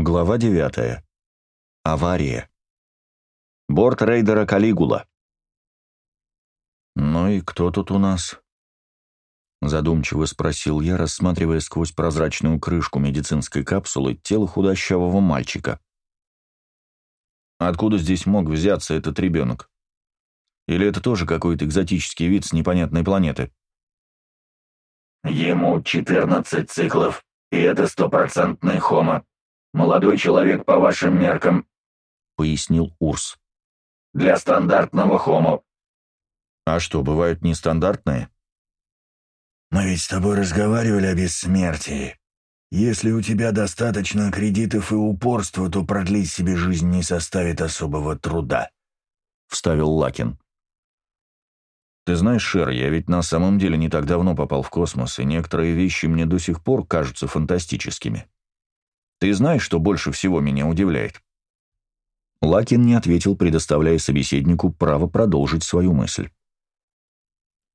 Глава 9. Авария. Борт рейдера «Калигула». «Ну и кто тут у нас?» Задумчиво спросил я, рассматривая сквозь прозрачную крышку медицинской капсулы тело худощавого мальчика. «Откуда здесь мог взяться этот ребенок? Или это тоже какой-то экзотический вид с непонятной планеты?» «Ему 14 циклов, и это стопроцентный хомо», молодой человек по вашим меркам», — пояснил Урс. «Для стандартного хомо». «А что, бывают нестандартные?» «Мы ведь с тобой разговаривали о бессмертии. Если у тебя достаточно кредитов и упорства, то продлить себе жизнь не составит особого труда», — вставил Лакин. «Ты знаешь, Шер, я ведь на самом деле не так давно попал в космос, и некоторые вещи мне до сих пор кажутся фантастическими. Ты знаешь, что больше всего меня удивляет?» Лакин не ответил, предоставляя собеседнику право продолжить свою мысль.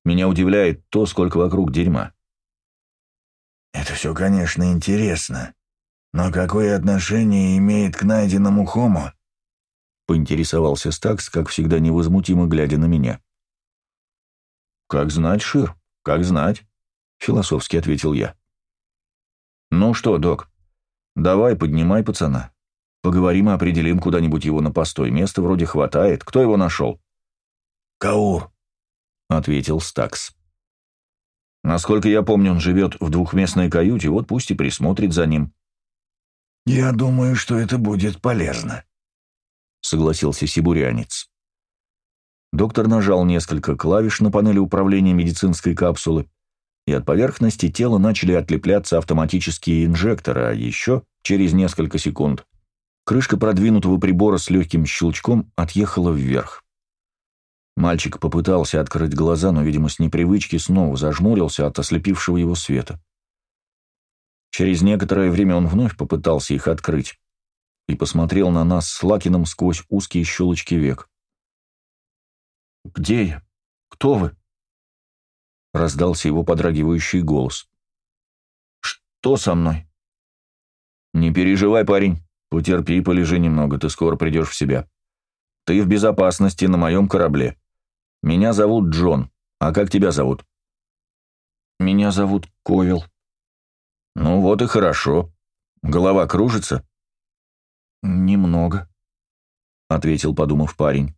«Меня удивляет то, сколько вокруг дерьма». «Это все, конечно, интересно. Но какое отношение имеет к найденному хомо?» Поинтересовался Стакс, как всегда невозмутимо глядя на меня. «Как знать, Шир, как знать», — философски ответил я. «Ну что, док, «Давай, поднимай пацана. Поговорим и определим куда-нибудь его на постой. Места вроде хватает. Кто его нашел?» «Каур», — ответил Стакс. «Насколько я помню, он живет в двухместной каюте, вот пусть и присмотрит за ним». «Я думаю, что это будет полезно», — согласился сибурянец. Доктор нажал несколько клавиш на панели управления медицинской капсулы, и от поверхности тела начали отлепляться автоматические инжекторы, а еще через несколько секунд крышка продвинутого прибора с легким щелчком отъехала вверх. Мальчик попытался открыть глаза, но, видимо, с непривычки снова зажмурился от ослепившего его света. Через некоторое время он вновь попытался их открыть и посмотрел на нас с Лакином сквозь узкие щелочки век. «Где я? Кто вы?» — раздался его подрагивающий голос. «Что со мной?» «Не переживай, парень. Потерпи, полежи немного, ты скоро придешь в себя. Ты в безопасности на моем корабле. Меня зовут Джон. А как тебя зовут?» «Меня зовут Ковел». «Ну вот и хорошо. Голова кружится?» «Немного», — ответил, подумав парень.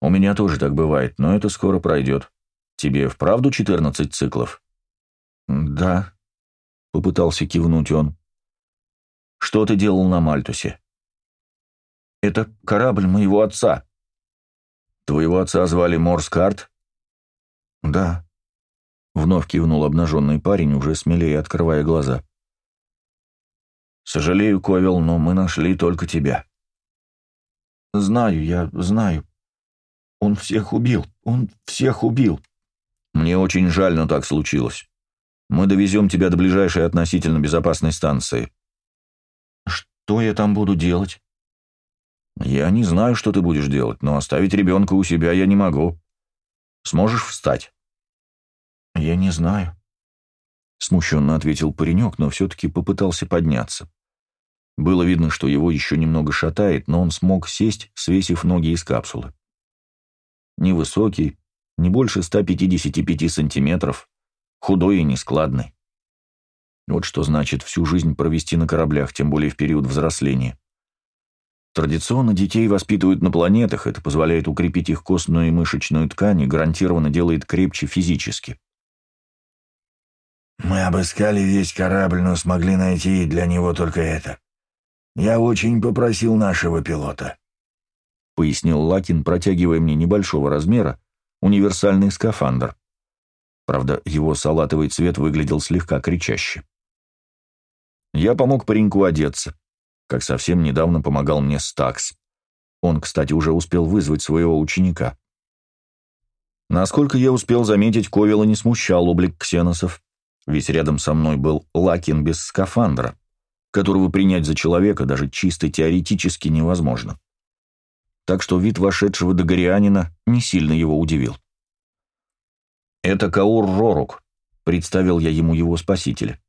«У меня тоже так бывает, но это скоро пройдет. Тебе вправду 14 циклов? Да, попытался кивнуть он. Что ты делал на Мальтусе? Это корабль моего отца. Твоего отца звали Морскарт? Да. Вновь кивнул обнаженный парень, уже смелее открывая глаза. «Сожалею, Ковел, но мы нашли только тебя». «Знаю, я знаю. Он всех убил, он всех убил». Мне очень жаль, но так случилось. Мы довезем тебя до ближайшей относительно безопасной станции. Что я там буду делать? Я не знаю, что ты будешь делать, но оставить ребенка у себя я не могу. Сможешь встать? Я не знаю. Смущенно ответил паренек, но все-таки попытался подняться. Было видно, что его еще немного шатает, но он смог сесть, свесив ноги из капсулы. Невысокий, не больше 155 сантиметров, худой и нескладный. Вот что значит всю жизнь провести на кораблях, тем более в период взросления. Традиционно детей воспитывают на планетах, это позволяет укрепить их костную и мышечную ткань и гарантированно делает крепче физически. «Мы обыскали весь корабль, но смогли найти для него только это. Я очень попросил нашего пилота», — пояснил Лакин, протягивая мне небольшого размера, универсальный скафандр. Правда, его салатовый цвет выглядел слегка кричаще. Я помог пареньку одеться, как совсем недавно помогал мне Стакс. Он, кстати, уже успел вызвать своего ученика. Насколько я успел заметить, Ковела не смущал облик ксеносов, ведь рядом со мной был Лакин без скафандра, которого принять за человека даже чисто теоретически невозможно так что вид вошедшего догорианина не сильно его удивил. «Это Каур Рорук», — представил я ему его спасителя.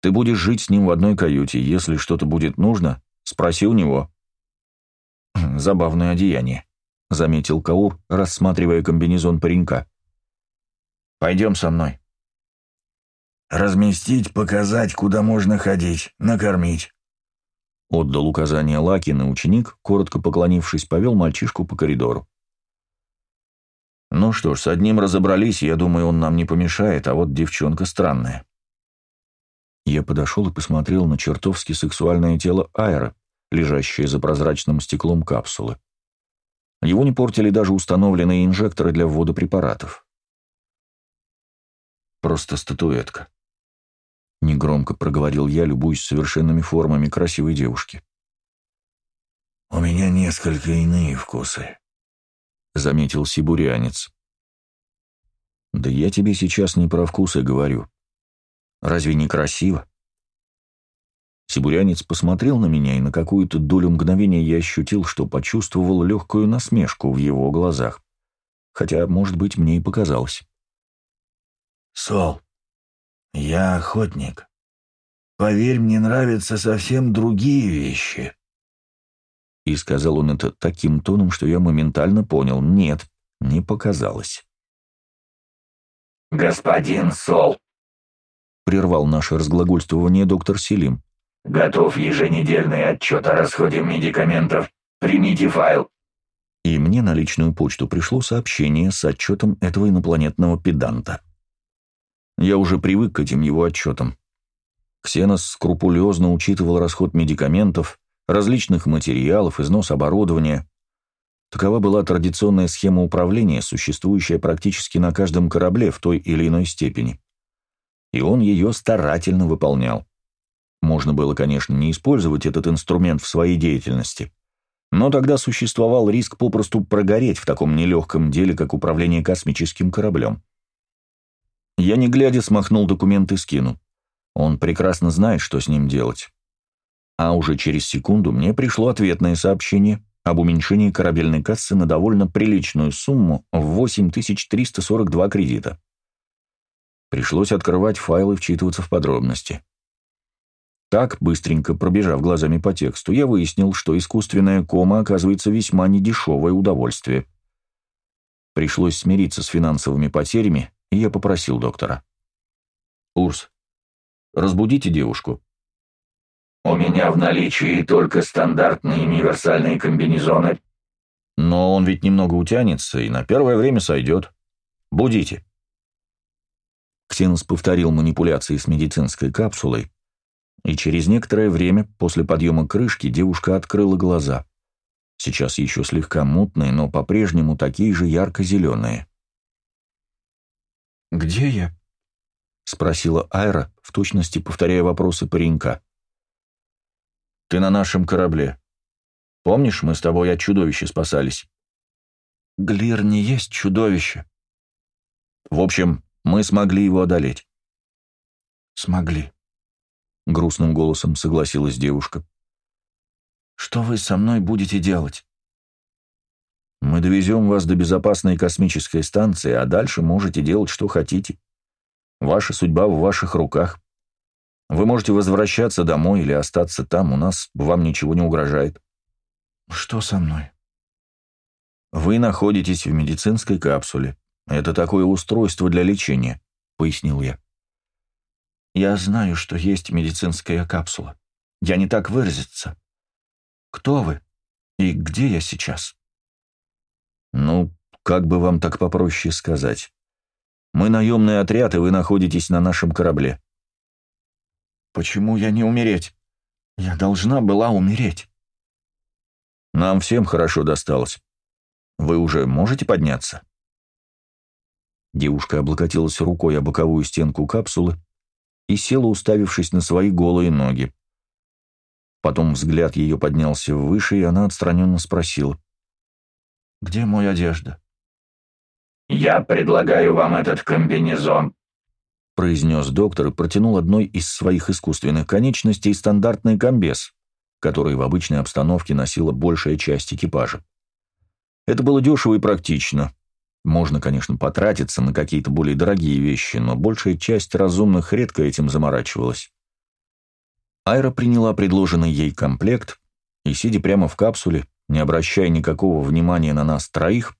Ты будешь жить с ним в одной каюте. Если что-то будет нужно, спроси у него». «Хм, «Забавное одеяние», — заметил Каур, рассматривая комбинезон паренька. «Пойдем со мной». «Разместить, показать, куда можно ходить, накормить». Отдал указание Лакин, и ученик, коротко поклонившись, повел мальчишку по коридору. «Ну что ж, с одним разобрались, я думаю, он нам не помешает, а вот девчонка странная». Я подошел и посмотрел на чертовски сексуальное тело Айра, лежащее за прозрачным стеклом капсулы. Его не портили даже установленные инжекторы для ввода препаратов. Просто статуэтка. Негромко проговорил я, любуясь совершенными формами красивой девушки. «У меня несколько иные вкусы», — заметил сибурянец. «Да я тебе сейчас не про вкусы говорю. Разве не красиво?» Сибурянец посмотрел на меня, и на какую-то долю мгновения я ощутил, что почувствовал легкую насмешку в его глазах. Хотя, может быть, мне и показалось. «Сол, я охотник. Поверь, мне нравятся совсем другие вещи». И сказал он это таким тоном, что я моментально понял. Нет, не показалось. «Господин Сол», — прервал наше разглагольствование доктор Селим. Готов еженедельный отчет о расходе медикаментов. Примите файл». И мне на личную почту пришло сообщение с отчетом этого инопланетного педанта. Я уже привык к этим его отчетам. Ксенос скрупулезно учитывал расход медикаментов, различных материалов, износ оборудования. Такова была традиционная схема управления, существующая практически на каждом корабле в той или иной степени. И он ее старательно выполнял. Можно было, конечно, не использовать этот инструмент в своей деятельности, но тогда существовал риск попросту прогореть в таком нелегком деле, как управление космическим кораблем. Я, не глядя, смахнул документы скину. Он прекрасно знает, что с ним делать. А уже через секунду мне пришло ответное сообщение об уменьшении корабельной кассы на довольно приличную сумму в 8342 кредита. Пришлось открывать файлы и вчитываться в подробности. Так, быстренько пробежав глазами по тексту, я выяснил, что искусственная кома оказывается весьма недешевое удовольствие. Пришлось смириться с финансовыми потерями, и я попросил доктора. «Урс, разбудите девушку». «У меня в наличии только стандартные универсальные комбинезоны». «Но он ведь немного утянется и на первое время сойдет. Будите». Ксенос повторил манипуляции с медицинской капсулой, и через некоторое время, после подъема крышки, девушка открыла глаза. Сейчас еще слегка мутные, но по-прежнему такие же ярко-зеленые. «Где я?» — спросила Айра, в точности повторяя вопросы паренька. «Ты на нашем корабле. Помнишь, мы с тобой от чудовища спасались?» «Глир не есть чудовище». «В общем, мы смогли его одолеть». «Смогли», грустным голосом согласилась девушка. Что вы со мной будете делать? Мы довезем вас до безопасной космической станции, а дальше можете делать, что хотите. Ваша судьба в ваших руках. Вы можете возвращаться домой или остаться там, у нас вам ничего не угрожает. Что со мной? Вы находитесь в медицинской капсуле. Это такое устройство для лечения, пояснил я. Я знаю, что есть медицинская капсула. Я не так выразиться. Кто вы? И где я сейчас? Ну, как бы вам так попроще сказать? Мы наемный отряд, и вы находитесь на нашем корабле. Почему я не умереть? Я должна была умереть. Нам всем хорошо досталось. Вы уже можете подняться? Девушка облокотилась рукой о боковую стенку капсулы и села, уставившись на свои голые ноги. Потом взгляд ее поднялся выше, и она отстраненно спросила. «Где мой одежда?» «Я предлагаю вам этот комбинезон», — произнес доктор и протянул одной из своих искусственных конечностей стандартный комбез, который в обычной обстановке носила большая часть экипажа. Это было дешево и практично. Можно, конечно, потратиться на какие-то более дорогие вещи, но большая часть разумных редко этим заморачивалась. Айра приняла предложенный ей комплект и, сидя прямо в капсуле, не обращая никакого внимания на нас троих,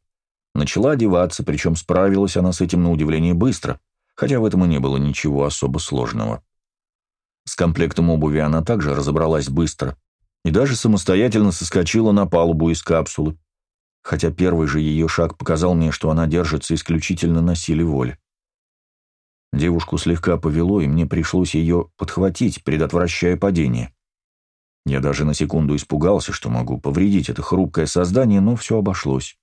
начала одеваться, причем справилась она с этим на удивление быстро, хотя в этом и не было ничего особо сложного. С комплектом обуви она также разобралась быстро и даже самостоятельно соскочила на палубу из капсулы, хотя первый же ее шаг показал мне, что она держится исключительно на силе воли. Девушку слегка повело, и мне пришлось ее подхватить, предотвращая падение. Я даже на секунду испугался, что могу повредить это хрупкое создание, но все обошлось.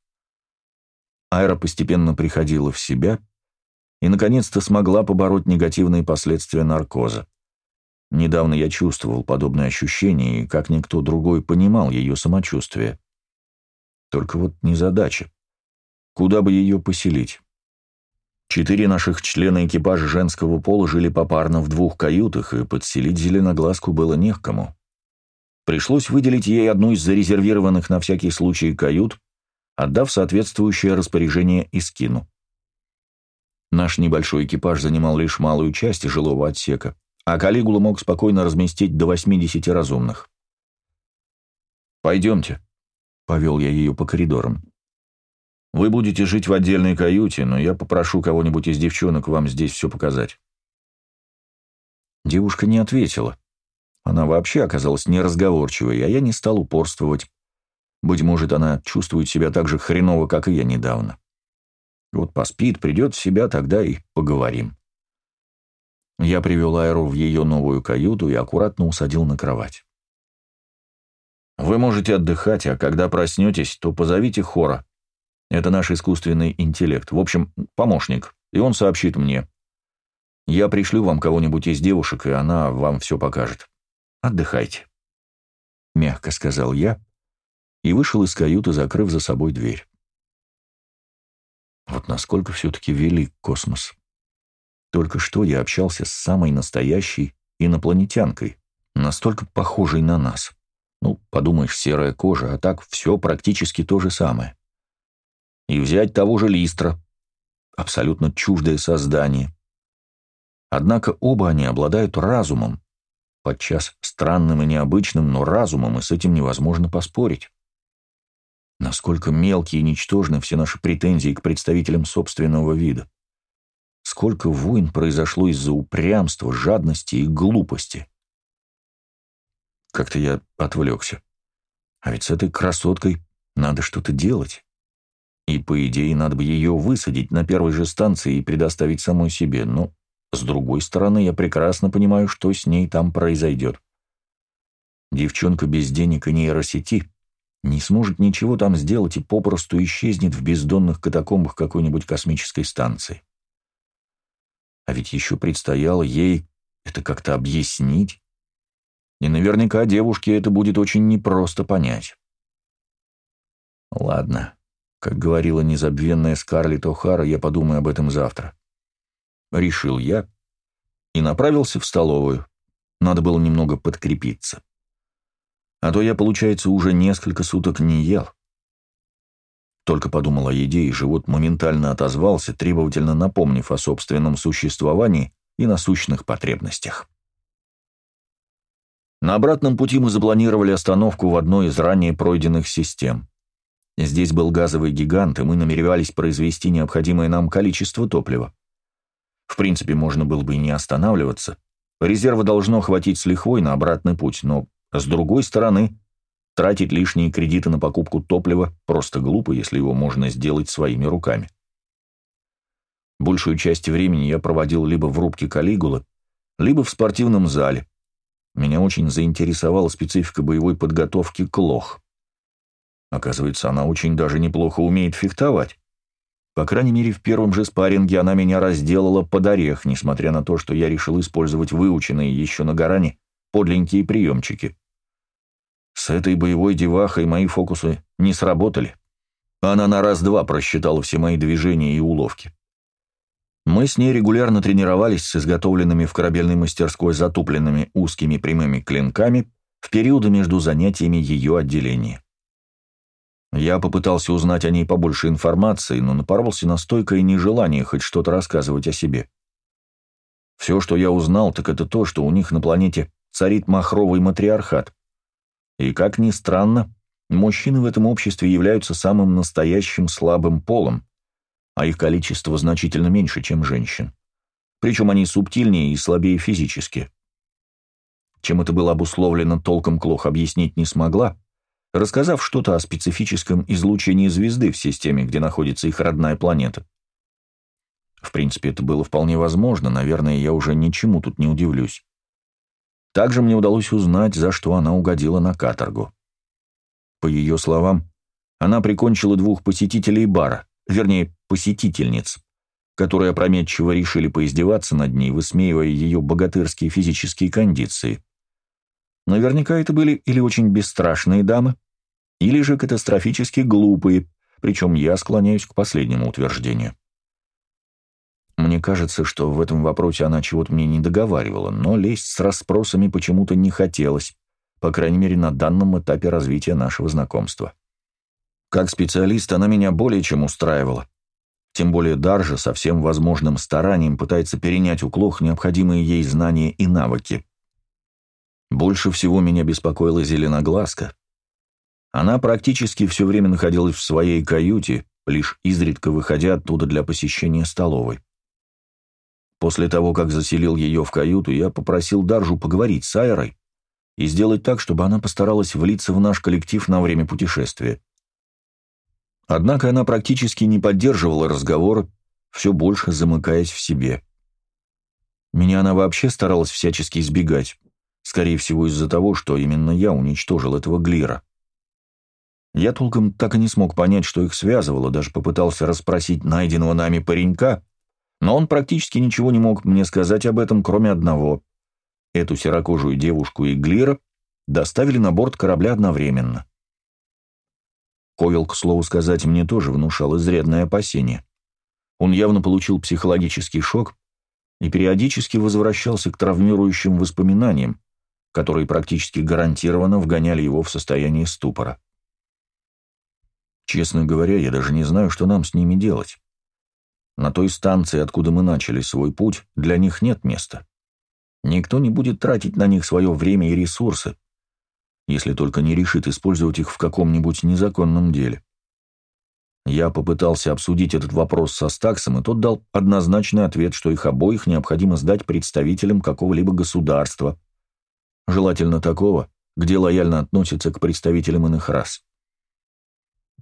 Айра постепенно приходила в себя и, наконец-то, смогла побороть негативные последствия наркоза. Недавно я чувствовал подобные ощущения и, как никто другой, понимал ее самочувствие. Только вот незадача. Куда бы ее поселить? Четыре наших члена экипажа женского пола жили попарно в двух каютах, и подселить зеленоглазку было не к кому. Пришлось выделить ей одну из зарезервированных на всякий случай кают, отдав соответствующее распоряжение Искину. Наш небольшой экипаж занимал лишь малую часть жилого отсека, а Калигула мог спокойно разместить до 80 разумных. «Пойдемте», — повел я ее по коридорам. Вы будете жить в отдельной каюте, но я попрошу кого-нибудь из девчонок вам здесь все показать». Девушка не ответила. Она вообще оказалась неразговорчивой, а я не стал упорствовать. Быть может, она чувствует себя так же хреново, как и я недавно. Вот поспит, придет в себя, тогда и поговорим. Я привел Айру в ее новую каюту и аккуратно усадил на кровать. «Вы можете отдыхать, а когда проснетесь, то позовите Хора. Это наш искусственный интеллект, в общем, помощник, и он сообщит мне. Я пришлю вам кого-нибудь из девушек, и она вам все покажет. Отдыхайте. Мягко сказал я и вышел из каюты, закрыв за собой дверь. Вот насколько все-таки велик космос. Только что я общался с самой настоящей инопланетянкой, настолько похожей на нас. Ну, подумаешь, серая кожа, а так все практически то же самое. И взять того же Листра. Абсолютно чуждое создание. Однако оба они обладают разумом, подчас странным и необычным, но разумом, и с этим невозможно поспорить. Насколько мелкие и ничтожны все наши претензии к представителям собственного вида. Сколько войн произошло из-за упрямства, жадности и глупости. Как-то я отвлекся. А ведь с этой красоткой надо что-то делать. И, по идее, надо бы ее высадить на первой же станции и предоставить самой себе, но, с другой стороны, я прекрасно понимаю, что с ней там произойдет. Девчонка без денег и нейросети не сможет ничего там сделать и попросту исчезнет в бездонных катакомбах какой-нибудь космической станции. А ведь еще предстояло ей это как-то объяснить. И наверняка девушке это будет очень непросто понять. Ладно, как говорила незабвенная Скарлетт О'Хара, я подумаю об этом завтра. Решил я и направился в столовую. Надо было немного подкрепиться. А то я, получается, уже несколько суток не ел. Только подумал о еде, и живот моментально отозвался, требовательно напомнив о собственном существовании и насущных потребностях. На обратном пути мы запланировали остановку в одной из ранее пройденных систем. Здесь был газовый гигант, и мы намеревались произвести необходимое нам количество топлива. В принципе, можно было бы и не останавливаться. Резерва должно хватить с лихвой на обратный путь, но, с другой стороны, тратить лишние кредиты на покупку топлива просто глупо, если его можно сделать своими руками. Большую часть времени я проводил либо в рубке Калигулы, либо в спортивном зале. Меня очень заинтересовала специфика боевой подготовки Клох. Оказывается, она очень даже неплохо умеет фехтовать. По крайней мере, в первом же спарринге она меня разделала под орех, несмотря на то, что я решил использовать выученные еще на горане подленькие приемчики. С этой боевой девахой мои фокусы не сработали. Она на раз-два просчитала все мои движения и уловки. Мы с ней регулярно тренировались с изготовленными в корабельной мастерской затупленными узкими прямыми клинками в периоды между занятиями ее отделения. Я попытался узнать о ней побольше информации, но напоролся на стойкое нежелание хоть что-то рассказывать о себе. Все, что я узнал, так это то, что у них на планете царит махровый матриархат. И, как ни странно, мужчины в этом обществе являются самым настоящим слабым полом, а их количество значительно меньше, чем женщин. Причем они субтильнее и слабее физически. Чем это было обусловлено, толком Клох объяснить не смогла, рассказав что-то о специфическом излучении звезды в системе, где находится их родная планета. В принципе, это было вполне возможно, наверное, я уже ничему тут не удивлюсь. Также мне удалось узнать, за что она угодила на каторгу. По ее словам, она прикончила двух посетителей бара, вернее, посетительниц, которые опрометчиво решили поиздеваться над ней, высмеивая ее богатырские физические кондиции. Наверняка это были или очень бесстрашные дамы, или же катастрофически глупые, причем я склоняюсь к последнему утверждению. Мне кажется, что в этом вопросе она чего-то мне не договаривала, но лезть с расспросами почему-то не хотелось, по крайней мере, на данном этапе развития нашего знакомства. Как специалист она меня более чем устраивала. Тем более Даржа со всем возможным старанием пытается перенять у Клох необходимые ей знания и навыки. Больше всего меня беспокоила зеленоглазка. Она практически все время находилась в своей каюте, лишь изредка выходя оттуда для посещения столовой. После того, как заселил ее в каюту, я попросил Даржу поговорить с Айрой и сделать так, чтобы она постаралась влиться в наш коллектив на время путешествия. Однако она практически не поддерживала разговор, все больше замыкаясь в себе. Меня она вообще старалась всячески избегать, скорее всего из-за того, что именно я уничтожил этого Глира. Я толком так и не смог понять, что их связывало, даже попытался расспросить найденного нами паренька, но он практически ничего не мог мне сказать об этом, кроме одного. Эту серокожую девушку и Глира доставили на борт корабля одновременно. Ковел, к слову сказать, мне тоже внушал изрядное опасение. Он явно получил психологический шок и периодически возвращался к травмирующим воспоминаниям, которые практически гарантированно вгоняли его в состояние ступора. Честно говоря, я даже не знаю, что нам с ними делать. На той станции, откуда мы начали свой путь, для них нет места. Никто не будет тратить на них свое время и ресурсы, если только не решит использовать их в каком-нибудь незаконном деле. Я попытался обсудить этот вопрос со Стаксом, и тот дал однозначный ответ, что их обоих необходимо сдать представителям какого-либо государства, желательно такого, где лояльно относятся к представителям иных рас.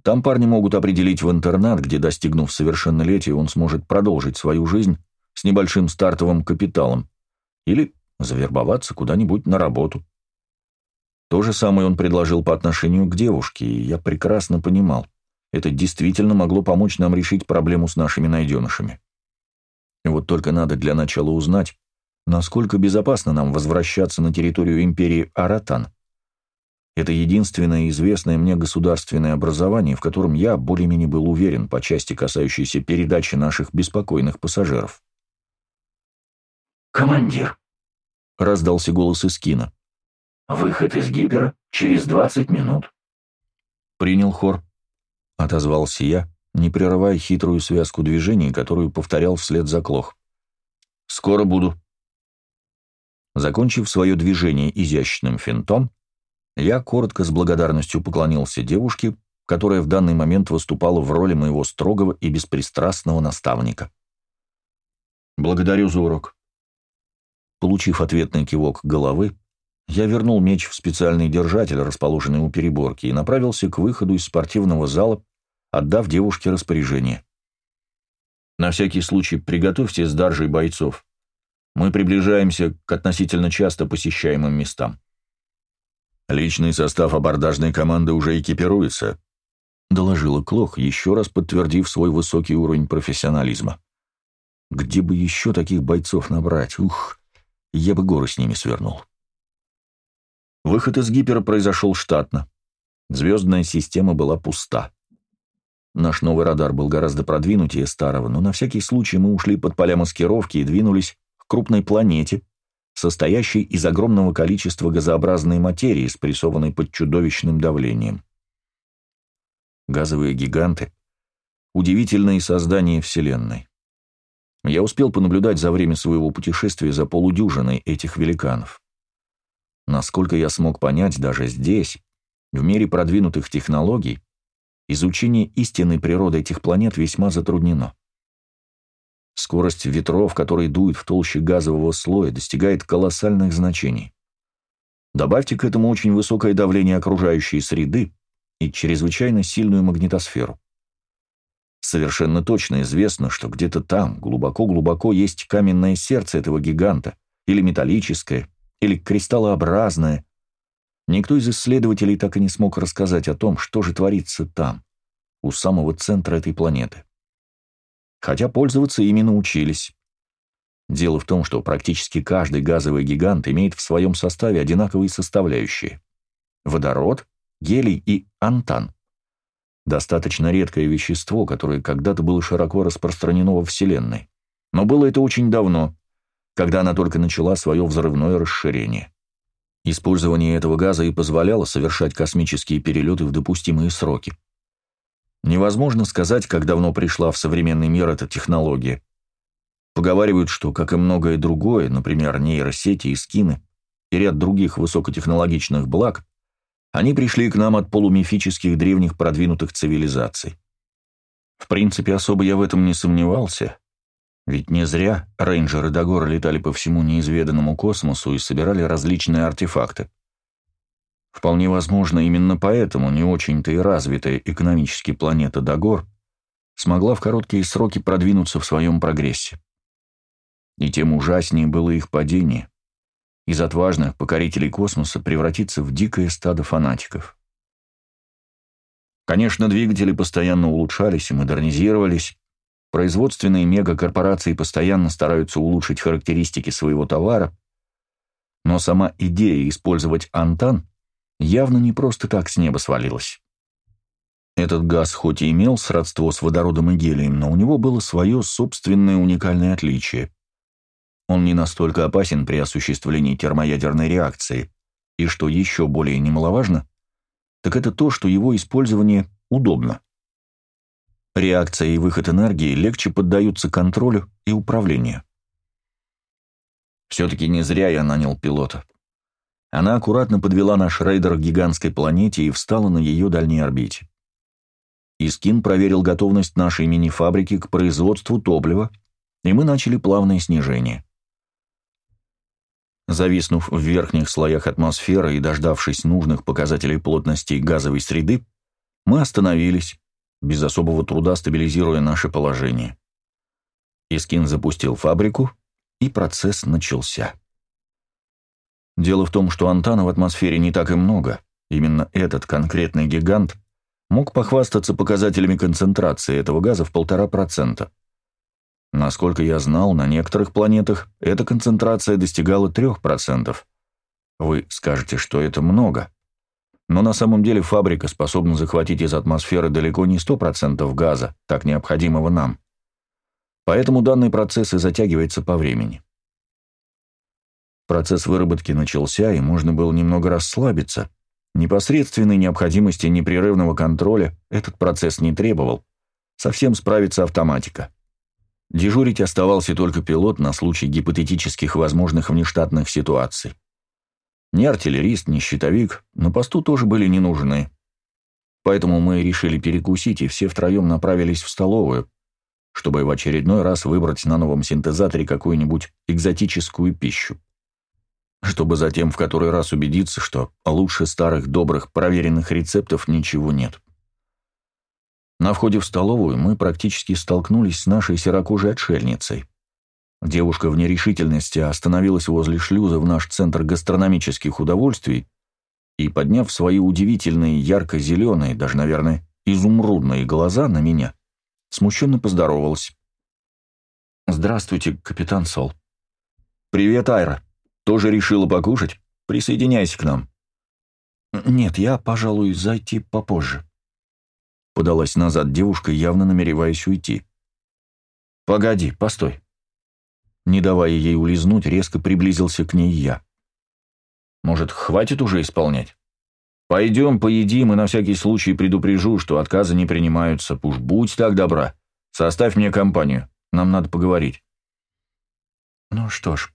Там парни могут определить в интернат, где, достигнув совершеннолетия, он сможет продолжить свою жизнь с небольшим стартовым капиталом или завербоваться куда-нибудь на работу. То же самое он предложил по отношению к девушке, и я прекрасно понимал, это действительно могло помочь нам решить проблему с нашими найденышами. Вот только надо для начала узнать, насколько безопасно нам возвращаться на территорию империи Аратан. Это единственное известное мне государственное образование, в котором я более-менее был уверен по части, касающейся передачи наших беспокойных пассажиров. «Командир!» — раздался голос из кино. Выход из гипера через двадцать минут. Принял хор. Отозвался я, не прерывая хитрую связку движений, которую повторял вслед за Клох. «Скоро буду». Закончив свое движение изящным финтом, я коротко с благодарностью поклонился девушке, которая в данный момент выступала в роли моего строгого и беспристрастного наставника. «Благодарю за урок». Получив ответный кивок головы, я вернул меч в специальный держатель, расположенный у переборки, и направился к выходу из спортивного зала, отдав девушке распоряжение. «На всякий случай приготовьте с Даржей бойцов. Мы приближаемся к относительно часто посещаемым местам». «Личный состав абордажной команды уже экипируется», — доложила Клох, еще раз подтвердив свой высокий уровень профессионализма. «Где бы еще таких бойцов набрать? Ух, я бы горы с ними свернул». Выход из гипера произошел штатно. Звездная система была пуста. Наш новый радар был гораздо продвинутее старого, но на всякий случай мы ушли под поля маскировки и двинулись к крупной планете, состоящей из огромного количества газообразной материи, спрессованной под чудовищным давлением. Газовые гиганты — удивительные создания Вселенной. Я успел понаблюдать за время своего путешествия за полудюжиной этих великанов. Насколько я смог понять, даже здесь, в мире продвинутых технологий, изучение истинной природы этих планет весьма затруднено. Скорость ветров, которые дуют в толще газового слоя, достигает колоссальных значений. Добавьте к этому очень высокое давление окружающей среды и чрезвычайно сильную магнитосферу. Совершенно точно известно, что где-то там, глубоко-глубоко, есть каменное сердце этого гиганта, или металлическое, или кристаллообразное. Никто из исследователей так и не смог рассказать о том, что же творится там, у самого центра этой планеты. Хотя пользоваться ими научились. Дело в том, что практически каждый газовый гигант имеет в своем составе одинаковые составляющие. Водород, гелий и антан. Достаточно редкое вещество, которое когда-то было широко распространено во Вселенной. Но было это очень давно, когда она только начала свое взрывное расширение. Использование этого газа и позволяло совершать космические перелеты в допустимые сроки. Невозможно сказать, как давно пришла в современный мир эта технология. Поговаривают, что, как и многое другое, например, нейросети и скины, и ряд других высокотехнологичных благ, они пришли к нам от полумифических древних продвинутых цивилизаций. В принципе, особо я в этом не сомневался, ведь не зря рейнджеры Дагора летали по всему неизведанному космосу и собирали различные артефакты. Вполне возможно, именно поэтому не очень-то и развитая экономически планета Дагор смогла в короткие сроки продвинуться в своем прогрессе. И тем ужаснее было их падение из отважных покорителей космоса превратиться в дикое стадо фанатиков. Конечно, двигатели постоянно улучшались и модернизировались, производственные мегакорпорации постоянно стараются улучшить характеристики своего товара, но сама идея использовать антан явно не просто так с неба свалилась. Этот газ хоть и имел сродство с водородом и гелием, но у него было свое собственное уникальное отличие. Он не настолько опасен при осуществлении термоядерной реакции, и что еще более немаловажно, так это то, что его использование удобно. Реакция и выход энергии легче поддаются контролю и управлению. Все-таки не зря я нанял пилота. Она аккуратно подвела наш рейдер к гигантской планете и встала на ее дальней орбите. Искин проверил готовность нашей мини-фабрики к производству топлива, и мы начали плавное снижение. Зависнув в верхних слоях атмосферы и дождавшись нужных показателей плотности газовой среды, мы остановились, без особого труда стабилизируя наше положение. Искин запустил фабрику, и процесс начался. Дело в том, что антана в атмосфере не так и много. Именно этот конкретный гигант мог похвастаться показателями концентрации этого газа в полтора процента. Насколько я знал, на некоторых планетах эта концентрация достигала 3%. Вы скажете, что это много. Но на самом деле фабрика способна захватить из атмосферы далеко не 100% газа, так необходимого нам. Поэтому данный процесс и затягивается по времени. Процесс выработки начался, и можно было немного расслабиться. Непосредственной необходимости непрерывного контроля этот процесс не требовал. Совсем справится автоматика. Дежурить оставался только пилот на случай гипотетических возможных внештатных ситуаций. Ни артиллерист, ни щитовик на посту тоже были не нужны. Поэтому мы решили перекусить, и все втроем направились в столовую, чтобы в очередной раз выбрать на новом синтезаторе какую-нибудь экзотическую пищу. Чтобы затем в который раз убедиться, что лучше старых добрых проверенных рецептов ничего нет. На входе в столовую мы практически столкнулись с нашей серокожей отшельницей. Девушка в нерешительности остановилась возле шлюза в наш центр гастрономических удовольствий и, подняв свои удивительные ярко-зеленые, даже, наверное, изумрудные глаза на меня, смущенно поздоровалась. «Здравствуйте, капитан Сол». «Привет, Айра. Тоже решила покушать? Присоединяйся к нам». «Нет, я, пожалуй, зайти попозже». Подалась назад девушка, явно намереваясь уйти. «Погоди, постой». Не давая ей улизнуть, резко приблизился к ней я. «Может, хватит уже исполнять? Пойдем, поедим, и на всякий случай предупрежу, что отказы не принимаются. Уж будь так добра. Составь мне компанию. Нам надо поговорить». «Ну что ж,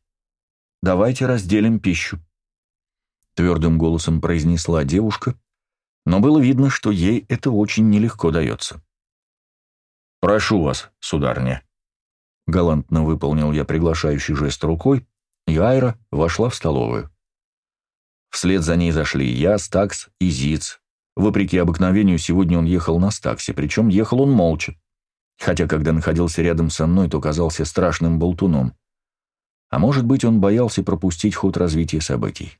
давайте разделим пищу». твердым голосом произнесла девушка, но было видно, что ей это очень нелегко дается. «Прошу вас, сударыня». Галантно выполнил я приглашающий жест рукой, и Айра вошла в столовую. Вслед за ней зашли я, Стакс и Зиц. Вопреки обыкновению, сегодня он ехал на Стаксе, причем ехал он молча. Хотя, когда находился рядом со мной, то казался страшным болтуном. А может быть, он боялся пропустить ход развития событий.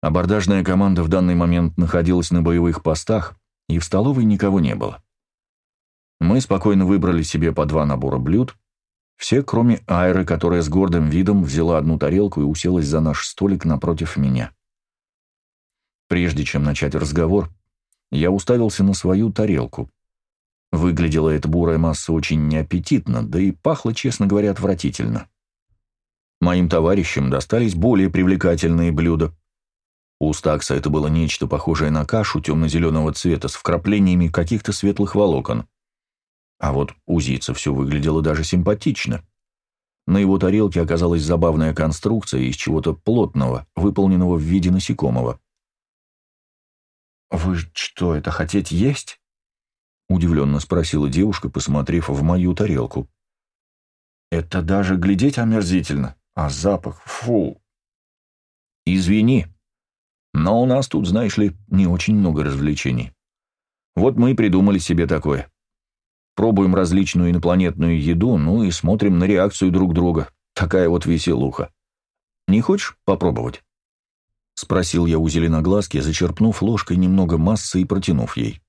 Абордажная команда в данный момент находилась на боевых постах, и в столовой никого не было. Мы спокойно выбрали себе по два набора блюд, все, кроме Айры, которая с гордым видом взяла одну тарелку и уселась за наш столик напротив меня. Прежде чем начать разговор, я уставился на свою тарелку. Выглядела эта бурая масса очень неаппетитно, да и пахло, честно говоря, отвратительно. Моим товарищам достались более привлекательные блюда. У Стакса это было нечто похожее на кашу темно-зеленого цвета с вкраплениями каких-то светлых волокон. А вот у Зица все выглядело даже симпатично. На его тарелке оказалась забавная конструкция из чего-то плотного, выполненного в виде насекомого. «Вы что, это хотеть есть?» — удивленно спросила девушка, посмотрев в мою тарелку. «Это даже глядеть омерзительно, а запах, фу!» «Извини, но у нас тут, знаешь ли, не очень много развлечений. Вот мы и придумали себе такое. Пробуем различную инопланетную еду, ну и смотрим на реакцию друг друга. Такая вот веселуха. Не хочешь попробовать?» — спросил я у зеленоглазки, зачерпнув ложкой немного массы и протянув ей.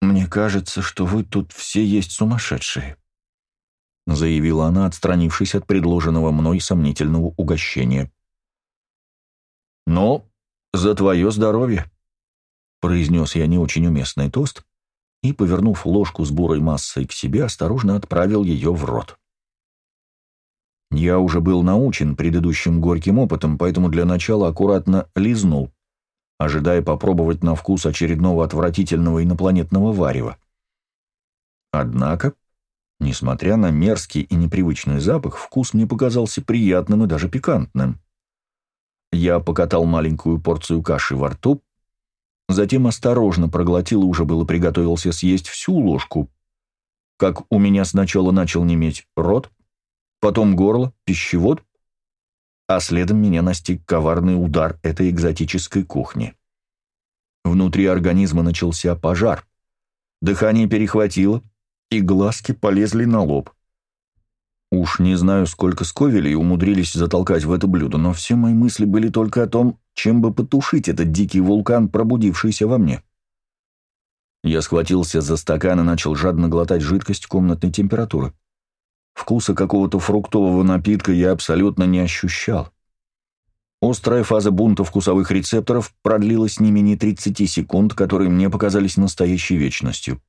«Мне кажется, что вы тут все есть сумасшедшие», — заявила она, отстранившись от предложенного мной сомнительного угощения. «Но за твое здоровье», — произнес я не очень уместный тост и, повернув ложку с бурой массой к себе, осторожно отправил ее в рот. Я уже был научен предыдущим горьким опытом, поэтому для начала аккуратно лизнул, ожидая попробовать на вкус очередного отвратительного инопланетного варева. Однако, несмотря на мерзкий и непривычный запах, вкус мне показался приятным и даже пикантным. Я покатал маленькую порцию каши во рту, затем осторожно проглотил и уже было приготовился съесть всю ложку, как у меня сначала начал неметь рот, потом горло, пищевод, а следом меня настиг коварный удар этой экзотической кухни. Внутри организма начался пожар. Дыхание перехватило, и глазки полезли на лоб. Уж не знаю, сколько сковелей умудрились затолкать в это блюдо, но все мои мысли были только о том, чем бы потушить этот дикий вулкан, пробудившийся во мне. Я схватился за стакан и начал жадно глотать жидкость комнатной температуры. Вкуса какого-то фруктового напитка я абсолютно не ощущал. Острая фаза бунта вкусовых рецепторов продлилась не менее 30 секунд, которые мне показались настоящей вечностью.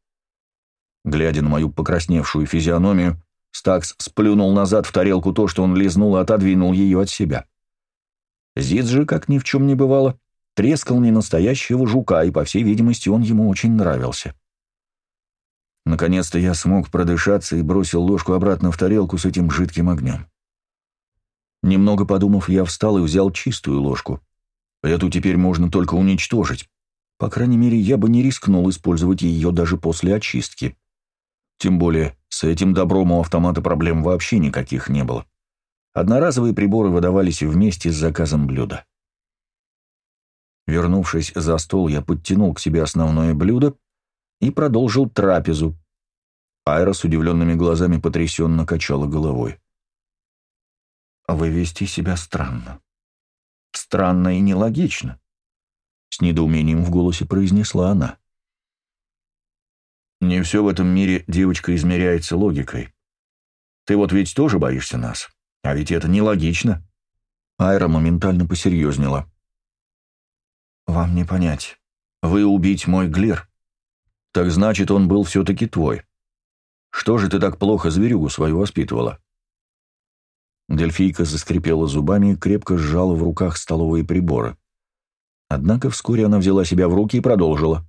Глядя на мою покрасневшую физиономию, Стакс сплюнул назад в тарелку то, что он лизнул, и отодвинул ее от себя. Зиц же, как ни в чем не бывало, трескал ненастоящего жука, и, по всей видимости, он ему очень нравился. Наконец-то я смог продышаться и бросил ложку обратно в тарелку с этим жидким огнем. Немного подумав, я встал и взял чистую ложку. Эту теперь можно только уничтожить. По крайней мере, я бы не рискнул использовать ее даже после очистки. Тем более, с этим добром у автомата проблем вообще никаких не было. Одноразовые приборы выдавались вместе с заказом блюда. Вернувшись за стол, я подтянул к себе основное блюдо и продолжил трапезу. Айра с удивленными глазами потрясенно качала головой. «Вы вести себя странно. Странно и нелогично», — с недоумением в голосе произнесла она. «Не все в этом мире, девочка, измеряется логикой. Ты вот ведь тоже боишься нас, а ведь это нелогично». Айра моментально посерьезнела. «Вам не понять. Вы убить мой Глир. Так значит, он был все-таки твой. Что же ты так плохо зверюгу свою воспитывала?» Дельфийка заскрипела зубами и крепко сжала в руках столовые приборы. Однако вскоре она взяла себя в руки и продолжила.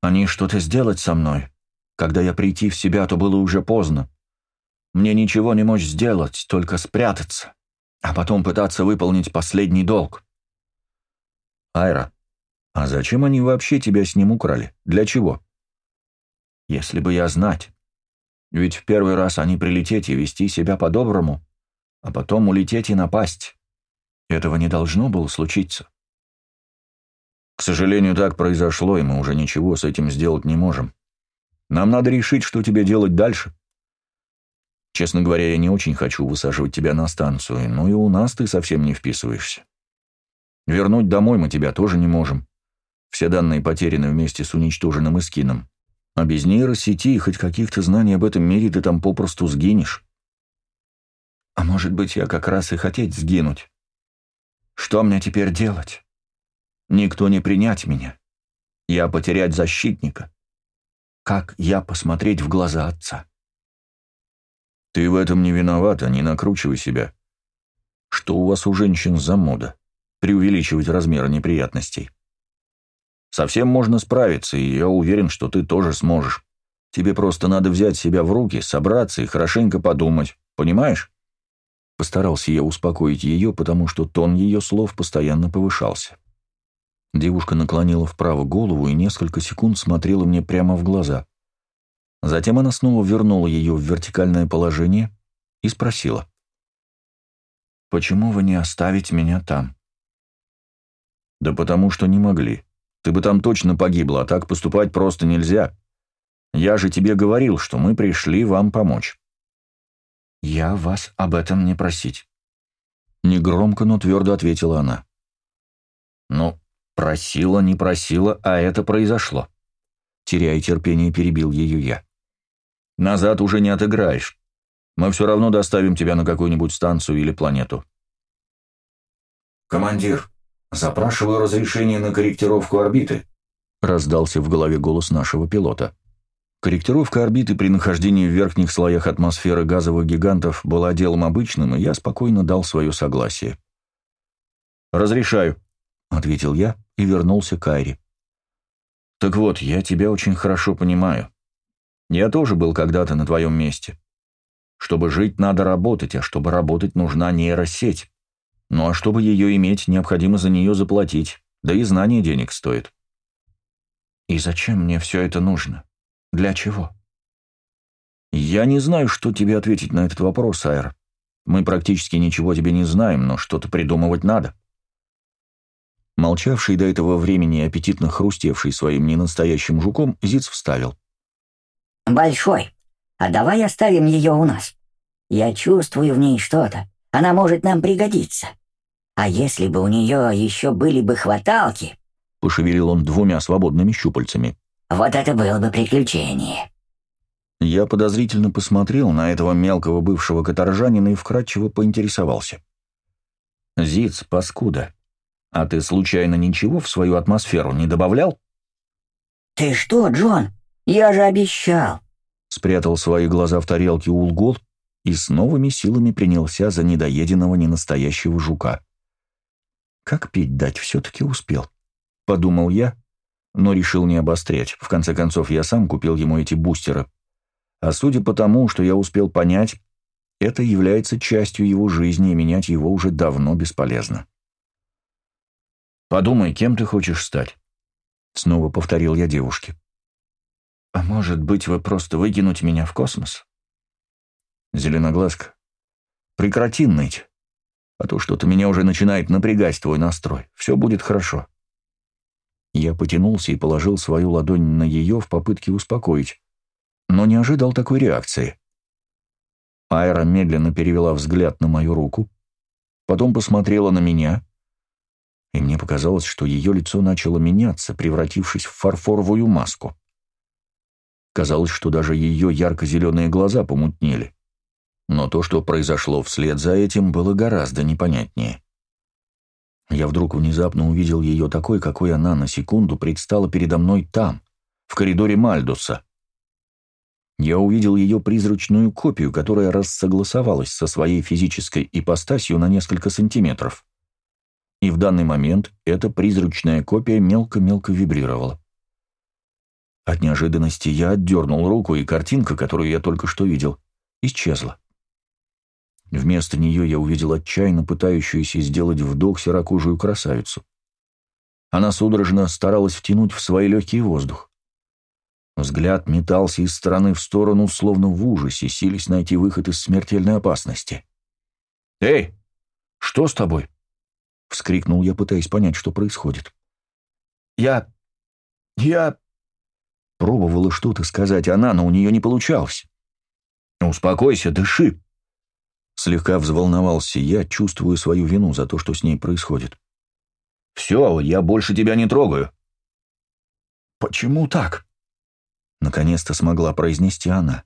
«Они что-то сделать со мной. Когда я прийти в себя, то было уже поздно. Мне ничего не мочь сделать, только спрятаться. а потом пытаться выполнить последний долг. Айра, а зачем они вообще тебя с ним украли? Для чего? Если бы я знать. Ведь в первый раз они прилететь и вести себя по-доброму, а потом улететь и напасть. Этого не должно было случиться. К сожалению, так произошло, и мы уже ничего с этим сделать не можем. Нам надо решить, что тебе делать дальше. Честно говоря, я не очень хочу высаживать тебя на станцию, но и у нас ты совсем не вписываешься. Вернуть домой мы тебя тоже не можем. Все данные потеряны вместе с уничтоженным эскином. А без нейросети и хоть каких-то знаний об этом мире ты там попросту сгинешь. А может быть, я как раз и хотеть сгинуть. Что мне теперь делать? Никто не принять меня. Я потерять защитника. Как я посмотреть в глаза отца? Ты в этом не виновата, не накручивай себя. Что у вас у женщин за мода? Преувеличивать размеры неприятностей. Совсем можно справиться, и я уверен, что ты тоже сможешь. Тебе просто надо взять себя в руки, собраться и хорошенько подумать. Понимаешь? Постарался я успокоить ее, потому что тон ее слов постоянно повышался. Девушка наклонила вправо голову и несколько секунд смотрела мне прямо в глаза. Затем она снова вернула ее в вертикальное положение и спросила. «Почему вы не оставите меня там?» «Да потому что не могли. Ты бы там точно погибла, а так поступать просто нельзя. Я же тебе говорил, что мы пришли вам помочь». «Я вас об этом не просить». Негромко, но твердо ответила она. «Ну, просила, не просила, а это произошло». Теряя терпение, перебил ее я. Назад уже не отыграешь. Мы все равно доставим тебя на какую-нибудь станцию или планету. «Командир, запрашиваю разрешение на корректировку орбиты», раздался в голове голос нашего пилота. Корректировка орбиты при нахождении в верхних слоях атмосферы газовых гигантов была делом обычным, и я спокойно дал свое согласие. «Разрешаю», — ответил я и вернулся к Айре. «Так вот, я тебя очень хорошо понимаю. Я тоже был когда-то на твоем месте. Чтобы жить, надо работать, а чтобы работать, нужна нейросеть. Ну а чтобы ее иметь, необходимо за нее заплатить, да и знание денег стоит. И зачем мне все это нужно? Для чего? Я не знаю, что тебе ответить на этот вопрос, Айр. Мы практически ничего тебе не знаем, но что-то придумывать надо. Молчавший до этого времени аппетитно хрустевший своим ненастоящим жуком, Зиц вставил. большой. А давай оставим ее у нас. Я чувствую в ней что-то. Она может нам пригодиться. А если бы у нее еще были бы хваталки...» Пошевелил он двумя свободными щупальцами. «Вот это было бы приключение». Я подозрительно посмотрел на этого мелкого бывшего каторжанина и вкратчиво поинтересовался. «Зиц, паскуда, а ты случайно ничего в свою атмосферу не добавлял?» «Ты что, Джон? Я же обещал!» Спрятал свои глаза в тарелке Улгол и с новыми силами принялся за недоеденного ненастоящего жука. «Как пить дать, все-таки успел», — подумал я, но решил не обострять. В конце концов, я сам купил ему эти бустеры. А судя по тому, что я успел понять, это является частью его жизни, и менять его уже давно бесполезно. «Подумай, кем ты хочешь стать?» — снова повторил я девушке. «А может быть, вы просто выкинуть меня в космос?» «Зеленоглазка, прекрати ныть, а то что-то меня уже начинает напрягать твой настрой. Все будет хорошо». Я потянулся и положил свою ладонь на ее в попытке успокоить, но не ожидал такой реакции. Айра медленно перевела взгляд на мою руку, потом посмотрела на меня, и мне показалось, что ее лицо начало меняться, превратившись в фарфоровую маску. Казалось, что даже ее ярко-зеленые глаза помутнели. Но то, что произошло вслед за этим, было гораздо непонятнее. Я вдруг внезапно увидел ее такой, какой она на секунду предстала передо мной там, в коридоре Мальдуса. Я увидел ее призрачную копию, которая рассогласовалась со своей физической ипостасью на несколько сантиметров. И в данный момент эта призрачная копия мелко-мелко вибрировала. От неожиданности я отдернул руку, и картинка, которую я только что видел, исчезла. Вместо нее я увидел отчаянно пытающуюся сделать вдох серокожую красавицу. Она судорожно старалась втянуть в свои легкие воздух. Взгляд метался из стороны в сторону, словно в ужасе, сились найти выход из смертельной опасности. «Эй, что с тобой?» — вскрикнул я, пытаясь понять, что происходит. «Я... я...» Пробовала что-то сказать она, но у нее не получалось. «Успокойся, дыши!» Слегка взволновался я, чувствую свою вину за то, что с ней происходит. «Все, я больше тебя не трогаю». «Почему так?» Наконец-то смогла произнести она.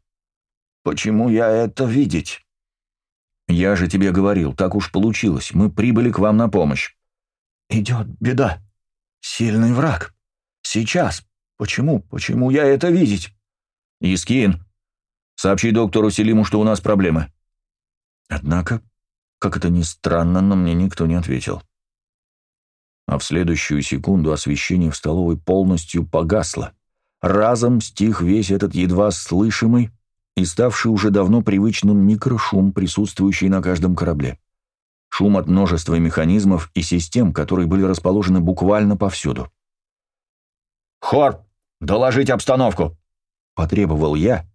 «Почему я это видеть?» «Я же тебе говорил, так уж получилось. Мы прибыли к вам на помощь». «Идет беда. Сильный враг. Сейчас. Почему? Почему я это видеть?» «Искин, сообщи доктору Селиму, что у нас проблемы». Однако, как это ни странно, но мне никто не ответил. А в следующую секунду освещение в столовой полностью погасло. Разом стих весь этот едва слышимый и ставший уже давно привычным микрошум, присутствующий на каждом корабле. Шум от множества механизмов и систем, которые были расположены буквально повсюду. «Хор, доложить обстановку!» — потребовал я,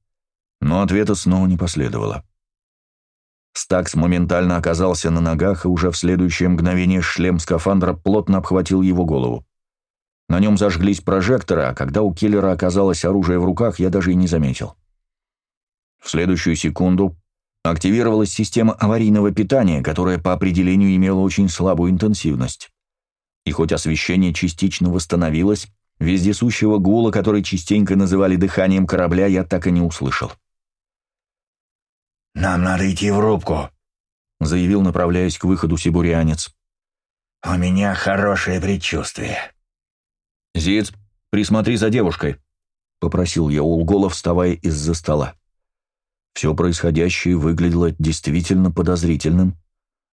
но ответа снова не последовало. Стакс моментально оказался на ногах, и уже в следующее мгновение шлем скафандра плотно обхватил его голову. На нем зажглись прожекторы, а когда у киллера оказалось оружие в руках, я даже и не заметил. В следующую секунду активировалась система аварийного питания, которая по определению имела очень слабую интенсивность. И хоть освещение частично восстановилось, вездесущего гула, который частенько называли дыханием корабля, я так и не услышал. «Нам надо идти в рубку», — заявил, направляясь к выходу сибурянец. «У меня хорошее предчувствие». «Зиц, присмотри за девушкой», — попросил я Улгола, вставая из-за стола. Все происходящее выглядело действительно подозрительным,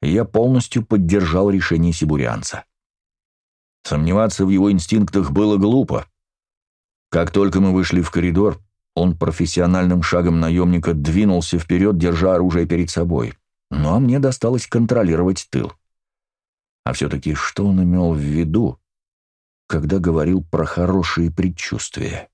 и я полностью поддержал решение сибурянца. Сомневаться в его инстинктах было глупо. Как только мы вышли в коридор, он профессиональным шагом наемника двинулся вперед, держа оружие перед собой. Ну а мне досталось контролировать тыл. А все-таки что он имел в виду, когда говорил про хорошие предчувствия?